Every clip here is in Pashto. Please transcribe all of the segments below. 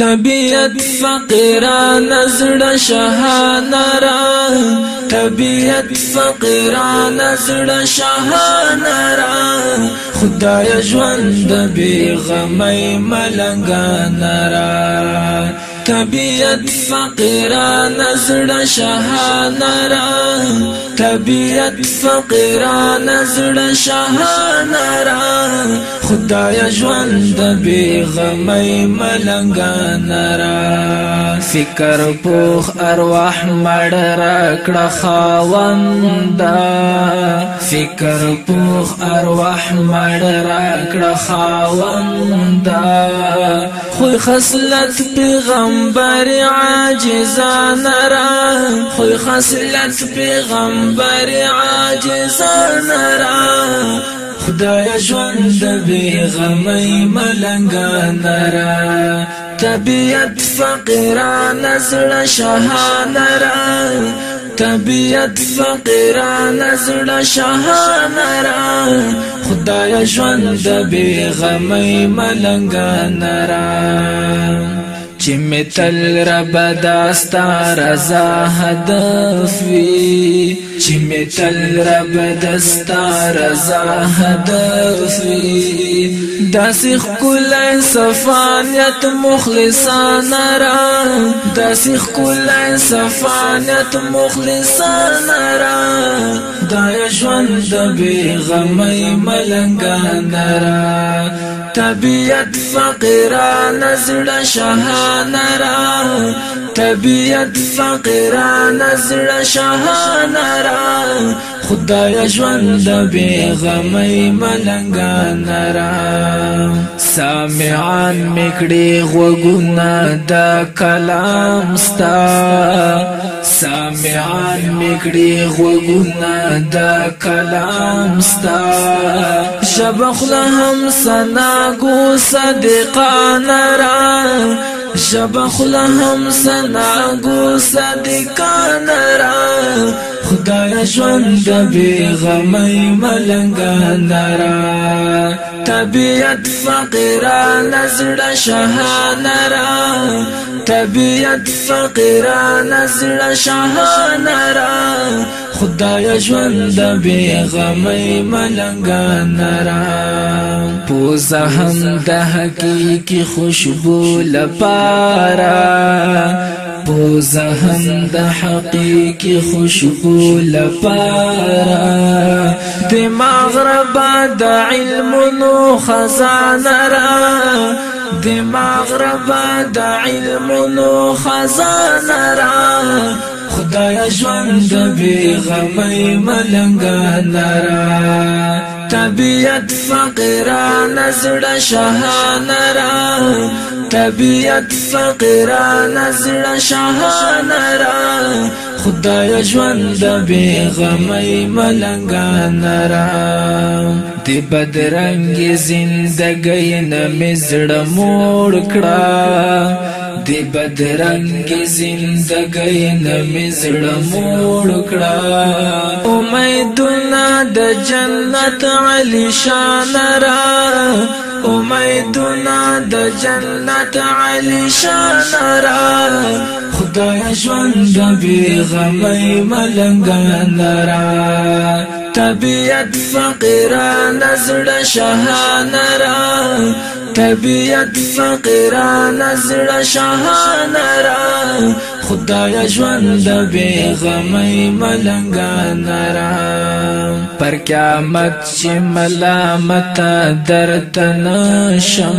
طبیعت فقیران زړه شهانه را طبیعت فقیران زړه شهانه را خدای ژوند بی غمای ملنګان را طبیعت فقیران زړه شهانه را طبیعت فقیران زړه شهانه را خدای ژوند به غمې ملنګان را فکر پوخ ارواح مړ را کړه خواندا فکر پوخ ارواح مړ راکړه خاوندا خو خصلت پیغمبر عاجزان را خو خصلت پیغمبر عاجزان را خدای ژوند بی غمی ملنگان را طبیعت فقیران زړه شهان را طبیعت فقیران زړه شهانه را خدای ژوند د بې غمۍ ملنګانه را چې متل رب داستا رضا هدف وي چې متل رب داستا رضا هدف وي داس خل صفانیت مخلصان را داس خل صفانیت مخلصان را دا ژوند به غمې ملنګان را طبیعت فقیران زړه شهانه را طبیعت فقیران زړه شهانه را خدای ژوند به غمې ملنګان را سامعان میکړي غوګنا د کلام ستا سامعان میکړي غوګنا د کلام ستا شبخ لهم سنا ګو صدقان را شبخ لهم سنا گو صدقان را خدای ژوند به غمای ملنګان دارا طبیعت فقرا نزړه شهان را طبیعت فقرا نزړه شهان را خدای ژوند به غمای ملنګان را پوزه هم د حقیقي خوشبو لپاره په زهن د حقيقي خوشبو لپاره دماغ ربا د علم نو خزانه را دماغ ربا د علم نو خزانه را خدای ژوند به غمې ملنګ نرا طبیعت فقیران زړه شهان را طبیعت فقیران زړه شهان را خدای ژوند به غمای ملنګان را دی بدرنګ زندګی نه مزړه موړ کړه د بدرنګ زندګۍ نمې زړه موړ کړه امیدونه د جنت علی شان را امیدونه د جنت علی شان را خدای ژوند به غمې ملنګان را طبیعت فقیران زړه شهان را طبیعت فقیران زړه شاهانه را خدای ژوند به غمې ملنګان را پر قیامت چې ملامت درد نشم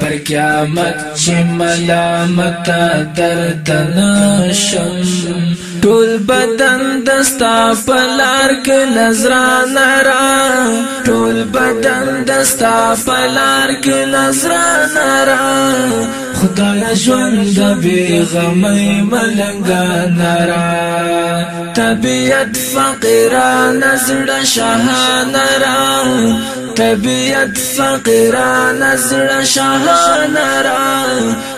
پر قیامت چې ملامت درد نشم ټول بدن دستا پلار ک نظرانه دنده پلار کې نظرانه را خدای ژوند به غمې ملنګا نرا طبیعت فقیران زړه شهان را طبیعت فقیران زړه شهان را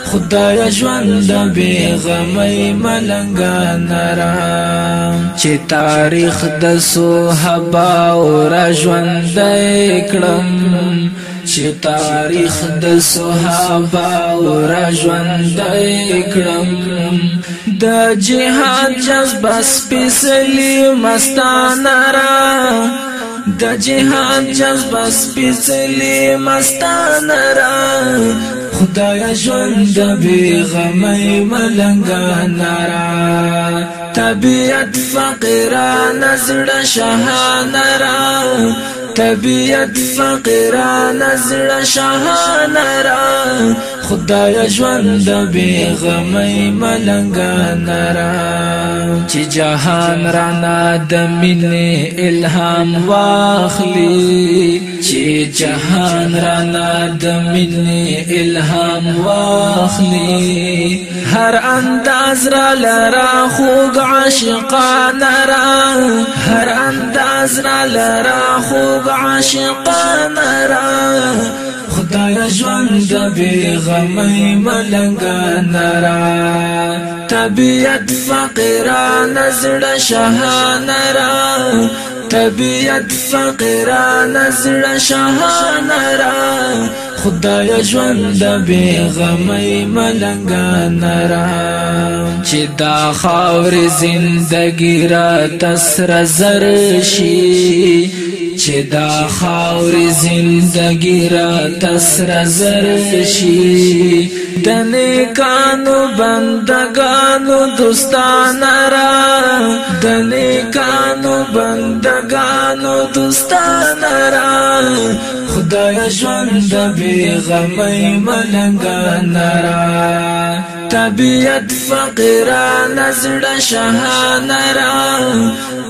خدای ژوند به غمې ملنګا نرا چې تاریخ د صحابه او را ژوند کړم چې تاریخ د صحابه او را ژوند کړم د جهاد جذبه سپېڅلې مستانه را د جهان جذبه سپېڅلې مستانه را خدای ژوند بی غمی ملنگا نرا طبیعت فقیرا نزړه شهانه را طبیعت فقیرا نزړه شهانه را خدای ژوند به غمې ملنګان را چې جهان رانا د مینې الهام واخلي چې جهان رانا د مینې الهام واخلي هر انداز را لرا خوګ عاشقان را هر انداز را لرا خوګ عاشقان را خدای ژوند بی غمی ملنګ نرا طبیعت فقیران زړه شهان را طبیعت فقیران زړه شهان را خدای ژوند به غمای ملنګ نرا چې دا خاور زندګی را تسر زر شي چې دا خاور زندگی را تسر زر شي د نیکانو بندگانو دوستان را د نیکانو بندگانو ستانه را خدای ژوند بی غمی ملنګا نرا طبیعت فقرا نزړه شهانه را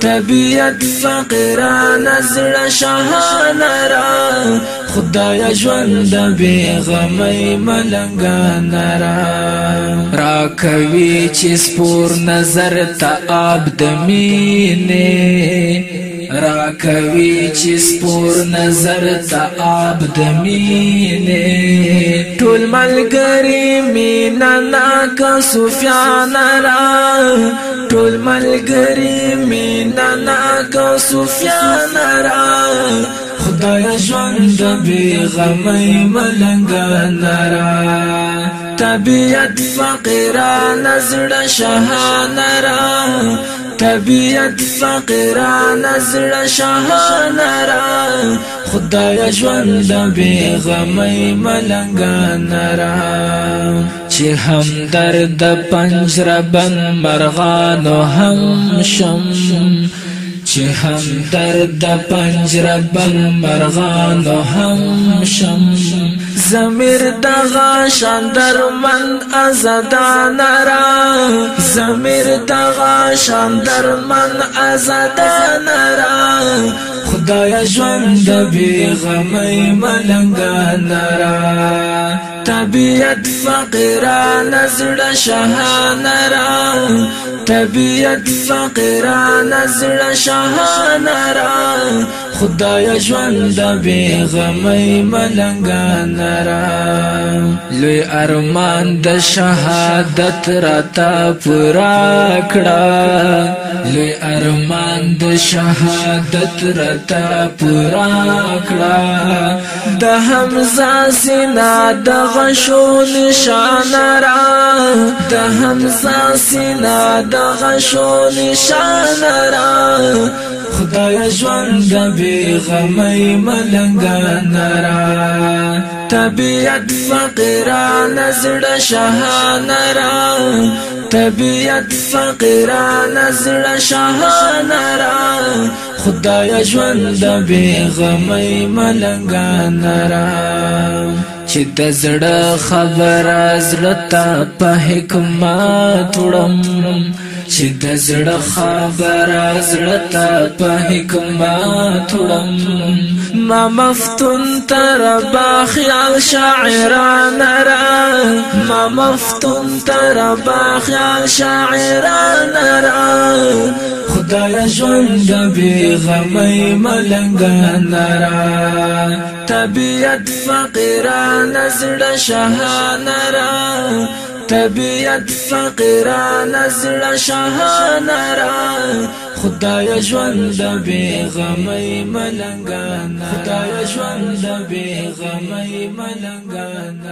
طبیعت فقرا نزړه شهانه را خدای ژوند بی غمی ملنګا نرا را کوي چې سپور نظر ته آب د مینه را کوي چې سپور نظر ته آب د مینې ټول ملګری مینا ناکا سفیان را ټول ملګری مینا ناکا سفیان را خدای ژوند به غمای ملنګ نرا طبیعت فقیران زړه شهان را طبیعت فقیران زړه شاهانه را خدای ژوند به غمې ملنګان را چې هم درد پنجره بن مرغانو هم شم چې هم درد پنجره بن مرغانو هم شم زمیر دغا شاندر مند ازدان را زمیر دغا شاندر مند ازدان را خدای ژوند بی غمی ملنگان را طبیعت فقیران زړه شهان را طبیعت فقیران زړه شهان را خدای ژوند به غمې ملنګان را لوی ارمان د شهادت راتا پورا کړه لوی ارمان د شهادت راتا پورا کړه د حمزه سینا د غشو نشان را د حمزه سینا د غشو نشان را خدای ژوند بی غمی ملنګان را طبیعت فقیران زړه شهان را طبیعت فقیران زړه شهان را خدای ژوند بی غمی ملنګان را چې د زړه خبره زړه ته په حکمت وړم چې د زړه خبره زړه ته په حکمت وړم ما مفتون تر با خیال شاعران را ما مفتون تر با خیال شاعران را خدای ژوند به غمې ملنګان را طبیعت فقیران زړه شهان را طبیعت فقیران زړه شاهانه را خدای ژوند به غمې ملنګانا خدای ژوند به غمې ملنګانا